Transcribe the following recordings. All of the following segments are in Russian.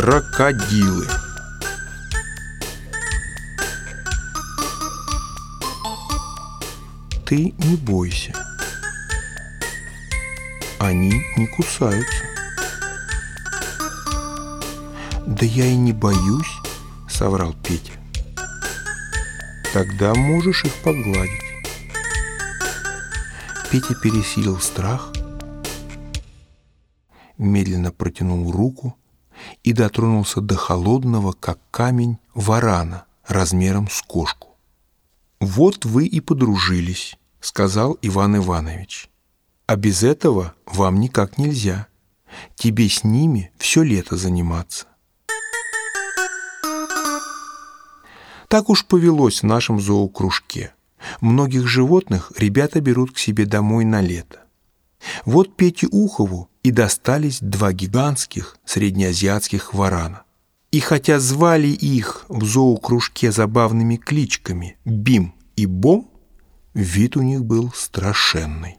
Крокодилы. Ты не бойся. Они не кусаются. Да я и не боюсь, соврал Петя. Тогда можешь их погладить. Петя пересилил страх, медленно протянул руку и дотронулся до холодного, как камень, варана размером с кошку. «Вот вы и подружились», — сказал Иван Иванович. «А без этого вам никак нельзя. Тебе с ними все лето заниматься». Так уж повелось в нашем зоокружке. Многих животных ребята берут к себе домой на лето. Вот Пете Ухову и достались два гигантских среднеазиатских варана. И хотя звали их в зоокружке забавными кличками Бим и Бом, вид у них был страшенный.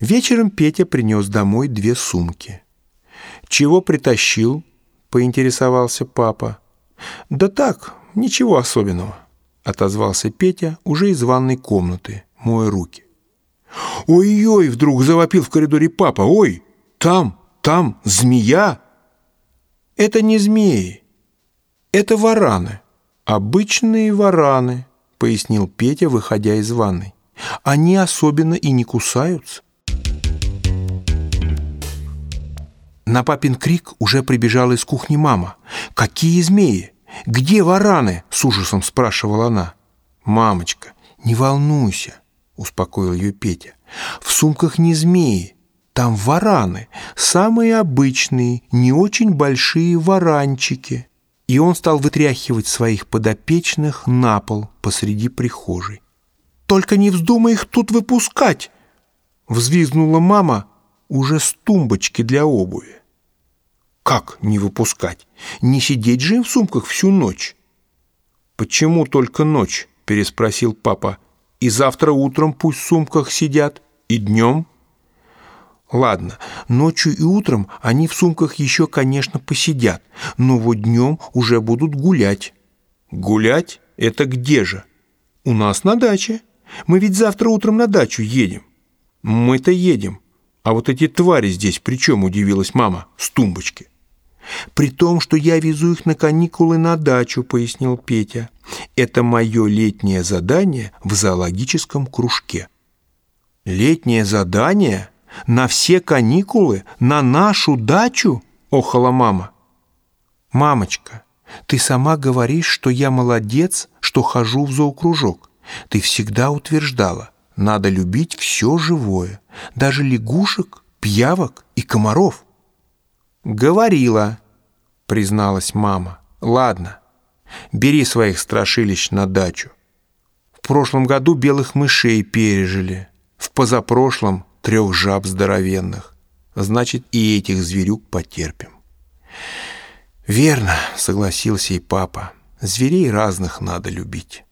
Вечером Петя принес домой две сумки. «Чего притащил?» — поинтересовался папа. «Да так, ничего особенного», — отозвался Петя уже из ванной комнаты, моя руки. «Ой-ой!» — вдруг завопил в коридоре папа. «Ой, там, там змея!» «Это не змеи, это вараны, обычные вараны», — пояснил Петя, выходя из ванной. «Они особенно и не кусаются». На папин крик уже прибежала из кухни мама. «Какие змеи? Где вараны?» — с ужасом спрашивала она. «Мамочка, не волнуйся», — успокоил ее Петя. «В сумках не змеи, там вараны, самые обычные, не очень большие варанчики». И он стал вытряхивать своих подопечных на пол посреди прихожей. «Только не вздумай их тут выпускать!» Взвизгнула мама уже с тумбочки для обуви. Как не выпускать? Не сидеть же им в сумках всю ночь? Почему только ночь? Переспросил папа. И завтра утром пусть в сумках сидят, и днем. Ладно, ночью и утром они в сумках еще, конечно, посидят, но вот днем уже будут гулять. Гулять? Это где же? У нас на даче. Мы ведь завтра утром на дачу едем. Мы-то едем. А вот эти твари здесь при чем, удивилась мама, с тумбочки. «При том, что я везу их на каникулы на дачу», — пояснил Петя. «Это мое летнее задание в зоологическом кружке». «Летнее задание? На все каникулы? На нашу дачу?» — охала мама. «Мамочка, ты сама говоришь, что я молодец, что хожу в зоокружок. Ты всегда утверждала, надо любить все живое, даже лягушек, пьявок и комаров». «Говорила», — призналась мама. «Ладно, бери своих страшилищ на дачу. В прошлом году белых мышей пережили, в позапрошлом трех жаб здоровенных. Значит, и этих зверюк потерпим». «Верно», — согласился и папа. «Зверей разных надо любить».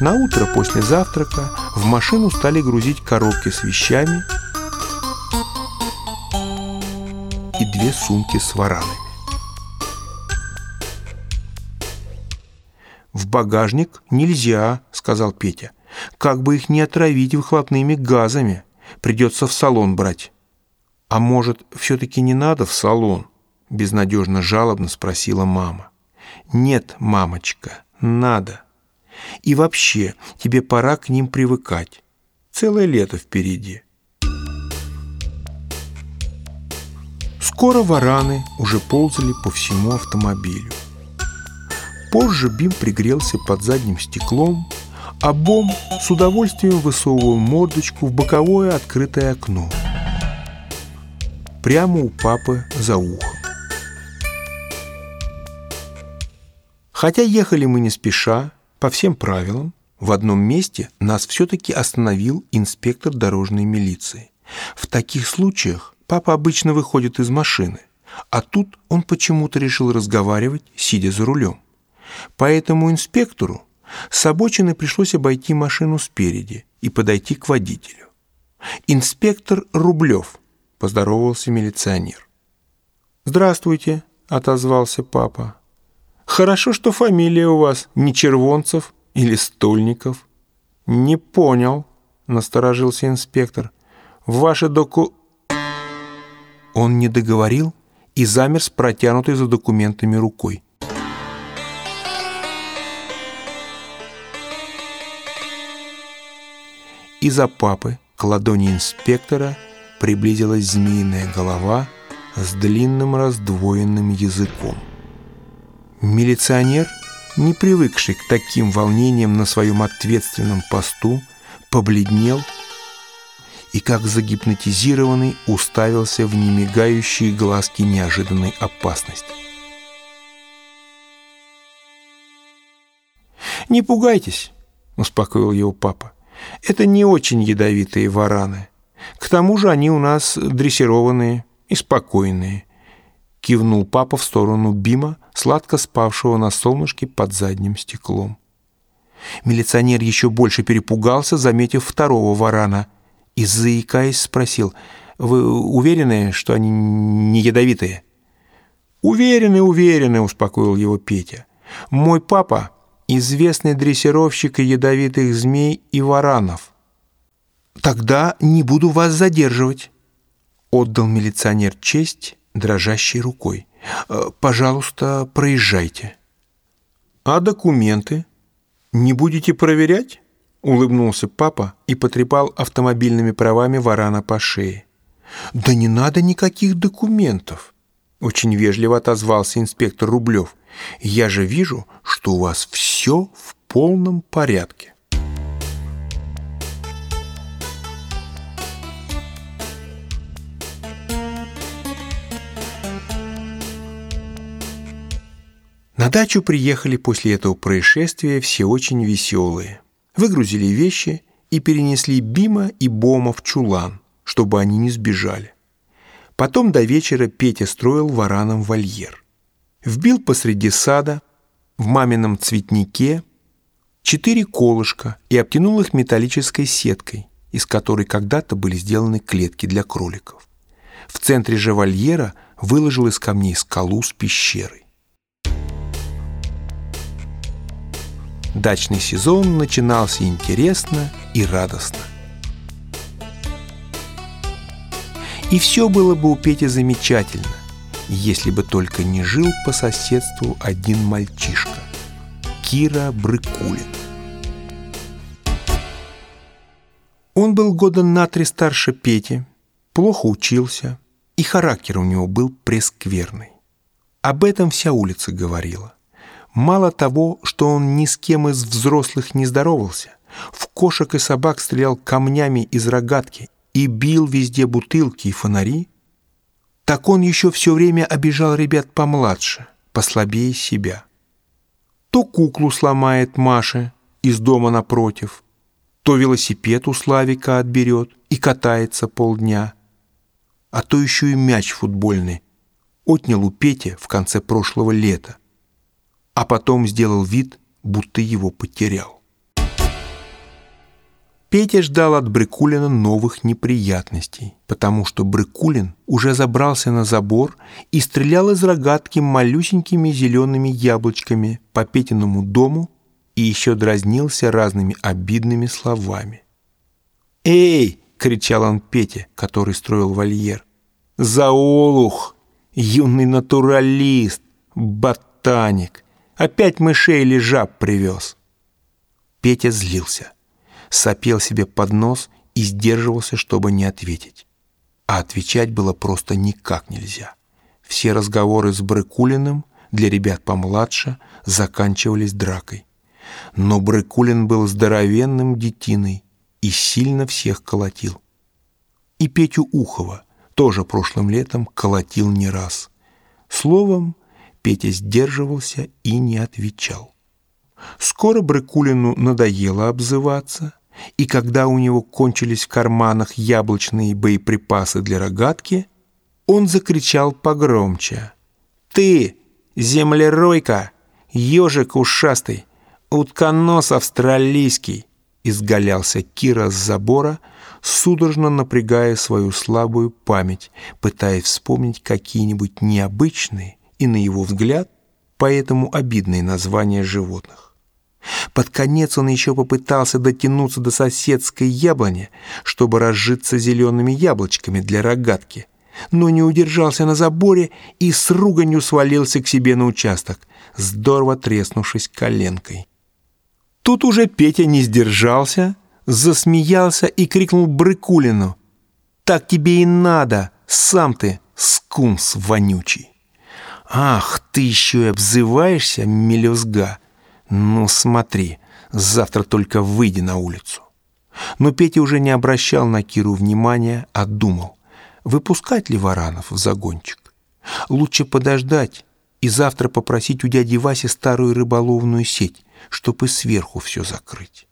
На утро после завтрака в машину стали грузить коробки с вещами две сумки с варанами. «В багажник нельзя», — сказал Петя. «Как бы их не отравить выхлопными газами. Придется в салон брать». «А может, все-таки не надо в салон?» — безнадежно жалобно спросила мама. «Нет, мамочка, надо. И вообще, тебе пора к ним привыкать. Целое лето впереди». Скоро вараны уже ползали по всему автомобилю. Позже Бим пригрелся под задним стеклом, а Бом с удовольствием высовывал мордочку в боковое открытое окно. Прямо у папы за ухом. Хотя ехали мы не спеша, по всем правилам, в одном месте нас все-таки остановил инспектор дорожной милиции. В таких случаях Папа обычно выходит из машины, а тут он почему-то решил разговаривать, сидя за рулем. Поэтому инспектору с обочины пришлось обойти машину спереди и подойти к водителю. «Инспектор Рублев», — поздоровался милиционер. «Здравствуйте», — отозвался папа. «Хорошо, что фамилия у вас не Червонцев или Стольников». «Не понял», — насторожился инспектор. «Ваши доку...» Он не договорил и замер с протянутой за документами рукой. Из-за папы к ладони инспектора приблизилась змеиная голова с длинным раздвоенным языком. Милиционер, не привыкший к таким волнениям на своем ответственном посту, побледнел и, как загипнотизированный, уставился в немигающие глазки неожиданной опасности. «Не пугайтесь», — успокоил его папа. «Это не очень ядовитые вараны. К тому же они у нас дрессированные и спокойные», — кивнул папа в сторону Бима, сладко спавшего на солнышке под задним стеклом. Милиционер еще больше перепугался, заметив второго варана, и, заикаясь, спросил, «Вы уверены, что они не ядовитые?» «Уверены, уверены», — успокоил его Петя. «Мой папа — известный дрессировщик ядовитых змей и варанов». «Тогда не буду вас задерживать», — отдал милиционер честь дрожащей рукой. «Э, «Пожалуйста, проезжайте». «А документы?» «Не будете проверять?» — улыбнулся папа и потрепал автомобильными правами варана по шее. «Да не надо никаких документов!» — очень вежливо отозвался инспектор Рублев. «Я же вижу, что у вас все в полном порядке». На дачу приехали после этого происшествия все очень веселые. Выгрузили вещи и перенесли Бима и Бома в чулан, чтобы они не сбежали. Потом до вечера Петя строил вараном вольер. Вбил посреди сада, в мамином цветнике, четыре колышка и обтянул их металлической сеткой, из которой когда-то были сделаны клетки для кроликов. В центре же вольера выложил из камней скалу с пещерой. Дачный сезон начинался интересно и радостно. И все было бы у Пети замечательно, если бы только не жил по соседству один мальчишка – Кира Брыкулин. Он был года на три старше Пети, плохо учился, и характер у него был прескверный. Об этом вся улица говорила. Мало того, что он ни с кем из взрослых не здоровался, в кошек и собак стрелял камнями из рогатки и бил везде бутылки и фонари, так он еще все время обижал ребят помладше, послабее себя. То куклу сломает Маше из дома напротив, то велосипед у Славика отберет и катается полдня, а то еще и мяч футбольный отнял у Пети в конце прошлого лета а потом сделал вид, будто его потерял. Петя ждал от Брыкулина новых неприятностей, потому что Брыкулин уже забрался на забор и стрелял из рогатки малюсенькими зелеными яблочками по Петиному дому и еще дразнился разными обидными словами. «Эй!» — кричал он Пете, который строил вольер. «Заолух! Юный натуралист! Ботаник! Опять мышей или жаб привез. Петя злился, сопел себе под нос и сдерживался, чтобы не ответить. А отвечать было просто никак нельзя. Все разговоры с Брыкулиным для ребят помладше заканчивались дракой. Но Брыкулин был здоровенным детиной и сильно всех колотил. И Петю Ухова тоже прошлым летом колотил не раз. Словом, Петя сдерживался и не отвечал. Скоро Брыкулину надоело обзываться, и когда у него кончились в карманах яблочные боеприпасы для рогатки, он закричал погромче. «Ты, землеройка, ежик ушастый, утконос австралийский, изгалялся Кира с забора, судорожно напрягая свою слабую память, пытаясь вспомнить какие-нибудь необычные и, на его взгляд, поэтому обидные названия животных. Под конец он еще попытался дотянуться до соседской яблони, чтобы разжиться зелеными яблочками для рогатки, но не удержался на заборе и с руганью свалился к себе на участок, здорово треснувшись коленкой. Тут уже Петя не сдержался, засмеялся и крикнул Брыкулину. «Так тебе и надо, сам ты, скунс вонючий!» «Ах, ты еще и обзываешься, мелюзга! Ну смотри, завтра только выйди на улицу!» Но Петя уже не обращал на Киру внимания, а думал, выпускать ли варанов в загончик. Лучше подождать и завтра попросить у дяди Васи старую рыболовную сеть, чтобы сверху все закрыть.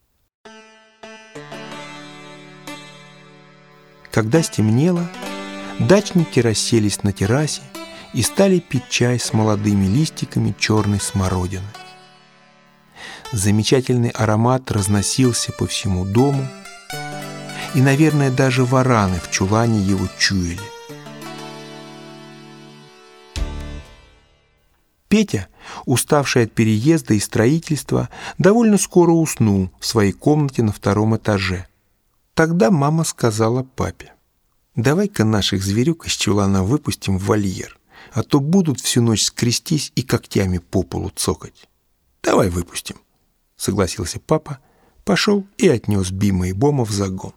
Когда стемнело, дачники расселись на террасе и стали пить чай с молодыми листиками черной смородины. Замечательный аромат разносился по всему дому, и, наверное, даже вараны в чулане его чуяли. Петя, уставший от переезда и строительства, довольно скоро уснул в своей комнате на втором этаже. Тогда мама сказала папе, «Давай-ка наших зверюк из чулана выпустим в вольер, а то будут всю ночь скрестись и когтями по полу цокать». «Давай выпустим», — согласился папа, пошел и отнес Бима и Бома в загон.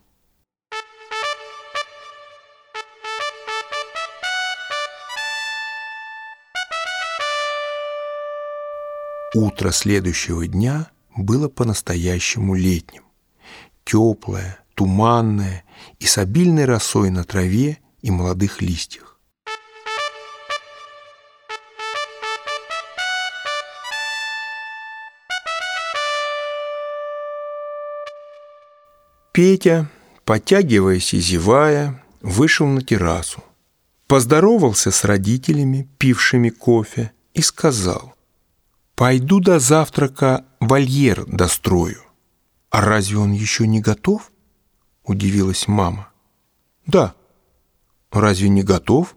Утро следующего дня было по-настоящему летним. Теплое, туманное и с обильной росой на траве и молодых листьях. Петя, потягиваясь и зевая, вышел на террасу. Поздоровался с родителями, пившими кофе, и сказал, Пойду до завтрака вольер дострою. А разве он еще не готов? Удивилась мама. Да. Разве не готов?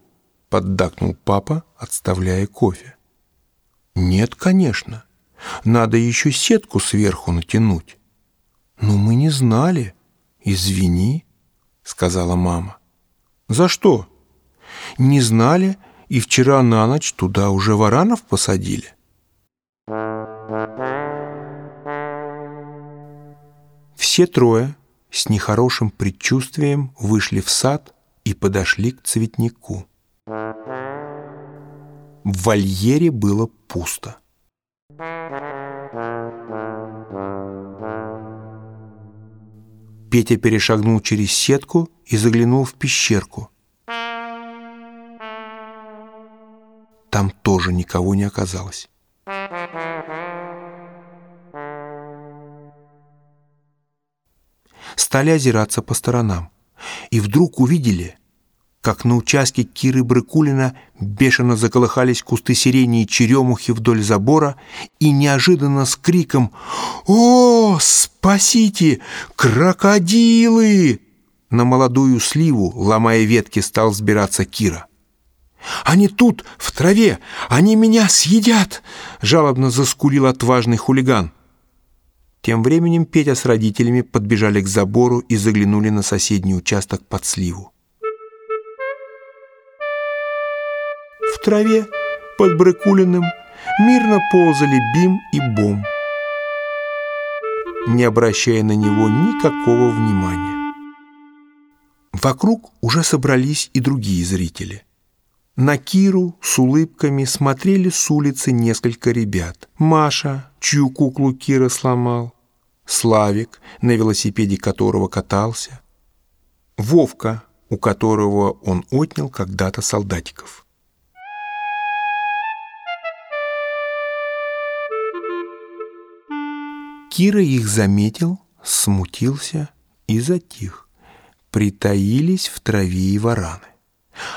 Поддакнул папа, отставляя кофе. Нет, конечно. Надо еще сетку сверху натянуть. Но мы не знали. Извини, сказала мама. За что? Не знали, и вчера на ночь туда уже варанов посадили. Все трое с нехорошим предчувствием вышли в сад и подошли к цветнику. В вольере было пусто. Петя перешагнул через сетку и заглянул в пещерку. Там тоже никого не оказалось. стали озираться по сторонам. И вдруг увидели, как на участке Киры Брыкулина бешено заколыхались кусты сирени и черемухи вдоль забора, и неожиданно с криком «О, спасите! Крокодилы!» На молодую сливу, ломая ветки, стал взбираться Кира. «Они тут, в траве! Они меня съедят!» Жалобно заскулил отважный хулиган. Тем временем Петя с родителями подбежали к забору и заглянули на соседний участок под сливу. Траве под Брыкулиным мирно ползали Бим и Бом, не обращая на него никакого внимания. Вокруг уже собрались и другие зрители. На Киру с улыбками смотрели с улицы несколько ребят. Маша, чью куклу Кира сломал, Славик, на велосипеде которого катался, Вовка, у которого он отнял когда-то солдатиков. Кира их заметил, смутился и затих. Притаились в траве и вараны.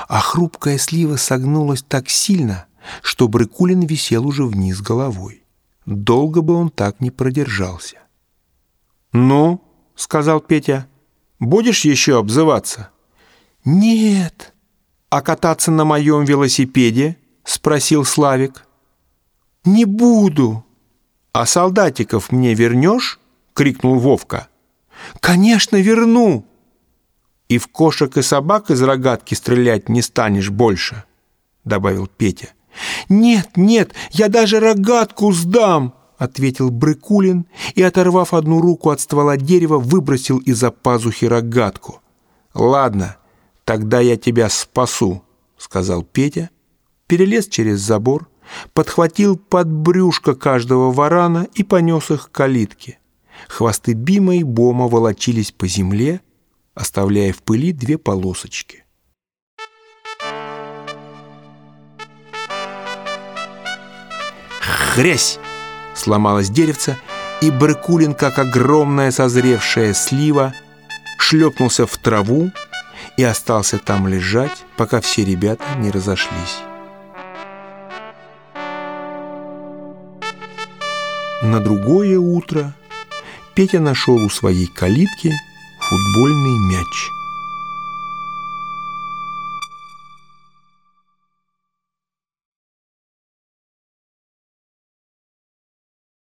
А хрупкая слива согнулась так сильно, что Брыкулин висел уже вниз головой. Долго бы он так не продержался. «Ну, — сказал Петя. «Будешь еще обзываться?» «Нет». «А кататься на моем велосипеде?» — спросил Славик. «Не буду». «А солдатиков мне вернешь?» — крикнул Вовка. «Конечно, верну!» «И в кошек и собак из рогатки стрелять не станешь больше», — добавил Петя. «Нет, нет, я даже рогатку сдам!» — ответил Брыкулин и, оторвав одну руку от ствола дерева, выбросил из-за пазухи рогатку. «Ладно, тогда я тебя спасу», — сказал Петя, перелез через забор, подхватил под брюшко каждого варана и понес их к калитке. Хвосты Бима и Бома волочились по земле, оставляя в пыли две полосочки. Хрясь! Сломалось деревце, и Баркулин, как огромная созревшая слива, шлепнулся в траву и остался там лежать, пока все ребята не разошлись. На другое утро Петя нашел у своей калитки футбольный мяч –